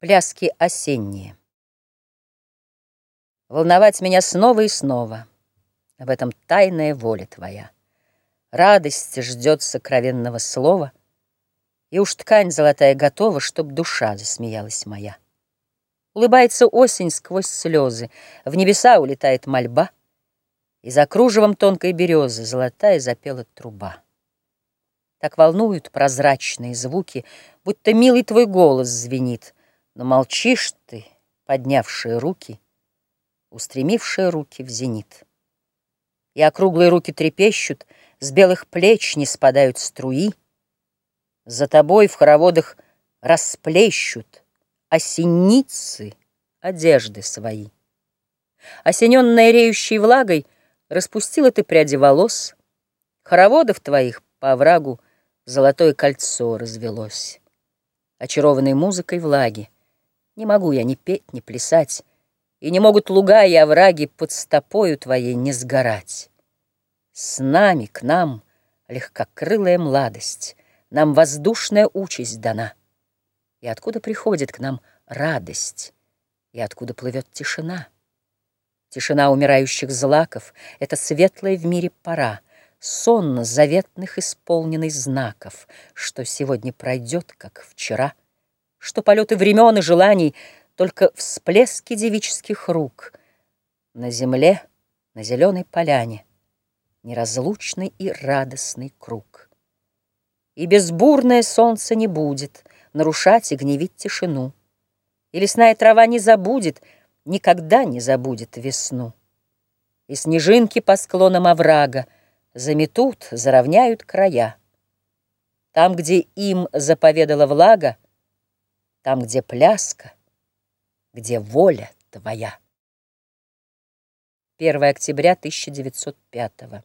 Пляски осенние. Волновать меня снова и снова, В этом тайная воля твоя. Радость ждет сокровенного слова, И уж ткань золотая готова, Чтоб душа засмеялась моя. Улыбается осень сквозь слезы, В небеса улетает мольба, И за кружевом тонкой березы Золотая запела труба. Так волнуют прозрачные звуки, Будто милый твой голос звенит — но молчишь ты, поднявшие руки, Устремившие руки в зенит. И округлые руки трепещут, С белых плеч не спадают струи, За тобой в хороводах расплещут Осенницы одежды свои. Осененная реющей влагой Распустила ты пряди волос, Хороводов твоих по оврагу Золотое кольцо развелось. Очарованной музыкой влаги, не могу я ни петь, ни плясать, И не могут луга и овраги Под стопою твоей не сгорать. С нами, к нам, легкокрылая младость, Нам воздушная участь дана. И откуда приходит к нам радость, И откуда плывет тишина? Тишина умирающих злаков — Это светлая в мире пора, Сон заветных исполненный знаков, Что сегодня пройдет, как вчера — что полеты времен и желаний Только всплески девических рук. На земле, на зеленой поляне Неразлучный и радостный круг. И безбурное солнце не будет Нарушать и гневить тишину. И лесная трава не забудет, Никогда не забудет весну. И снежинки по склонам оврага Заметут, заровняют края. Там, где им заповедала влага, там, где пляска, где воля твоя. 1 октября 1905